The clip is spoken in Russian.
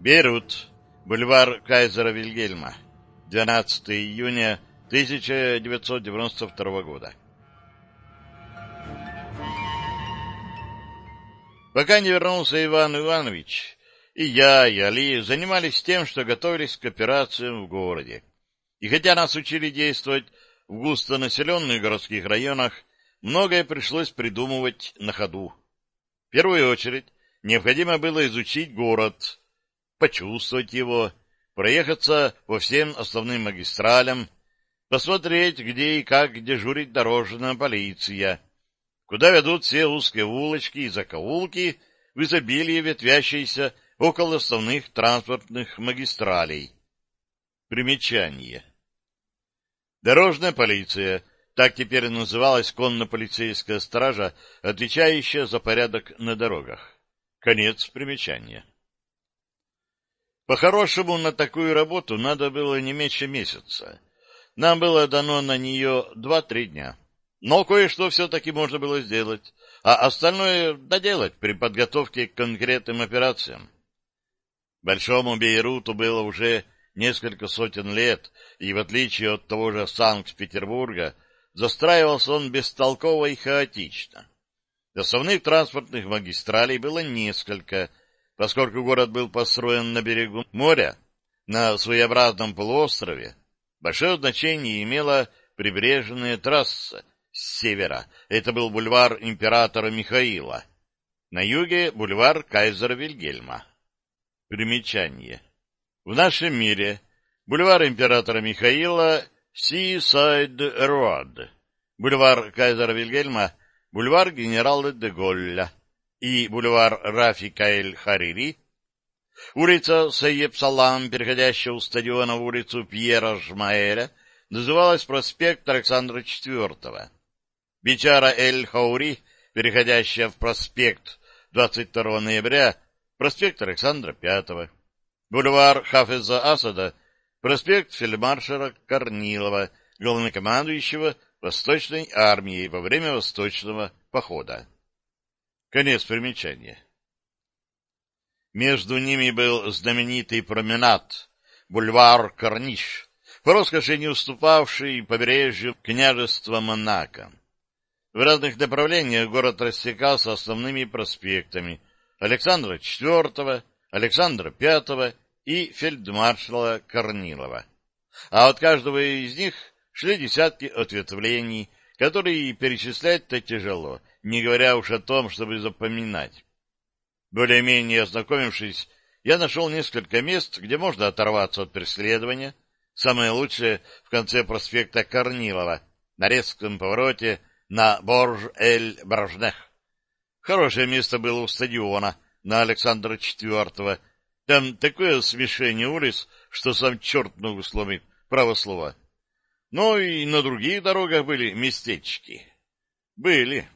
Бейрут, бульвар Кайзера Вильгельма, 12 июня 1992 года. Пока не вернулся Иван Иванович, и я, и Али занимались тем, что готовились к операциям в городе. И хотя нас учили действовать в густонаселенных городских районах, многое пришлось придумывать на ходу. В первую очередь, необходимо было изучить город, почувствовать его, проехаться по всем основным магистралям, посмотреть, где и как дежурит дорожная полиция, куда ведут все узкие улочки и закоулки в изобилии ветвящиеся около основных транспортных магистралей. Примечание. Дорожная полиция, так теперь называлась конно-полицейская стража, отвечающая за порядок на дорогах. Конец примечания. По-хорошему, на такую работу надо было не меньше месяца. Нам было дано на нее два-три дня. Но кое-что все-таки можно было сделать, а остальное доделать при подготовке к конкретным операциям. Большому Бейруту было уже несколько сотен лет, и в отличие от того же Санкт-Петербурга, застраивался он бестолково и хаотично. Основных транспортных магистралей было несколько, поскольку город был построен на берегу моря, на своеобразном полуострове, большое значение имела прибрежная трасса с севера. Это был бульвар императора Михаила. На юге — бульвар кайзера Вильгельма. Примечание. В нашем мире бульвар императора Михаила Seaside Road, бульвар кайзера Вильгельма, бульвар генерала де Голля и бульвар Рафика Эль-Харири, улица Саеб-Салам, переходящая у стадиона в улицу Пьера Жмаэля, называлась проспект Александра IV. Бичара Эль-Хаури, переходящая в проспект 22 ноября, проспект Александра V. Бульвар Хафеза Асада, проспект фельдмаршала Корнилова, главнокомандующего Восточной армией во время Восточного похода. Конец примечания. Между ними был знаменитый променад, бульвар Корниш, по роскоши не уступавший побережью княжества Монако. В разных направлениях город рассекался основными проспектами Александра IV, Александра V и фельдмаршала Корнилова. А от каждого из них шли десятки ответвлений, которые перечислять-то тяжело, не говоря уж о том, чтобы запоминать. Более-менее ознакомившись, я нашел несколько мест, где можно оторваться от преследования. Самое лучшее в конце проспекта Корнилова, на резком повороте на Борж-эль-Бражнех. Хорошее место было у стадиона на Александра IV. Там такое смешение улиц, что сам черт ногу сломит, право слова. Ну и на других дорогах были местечки. Были.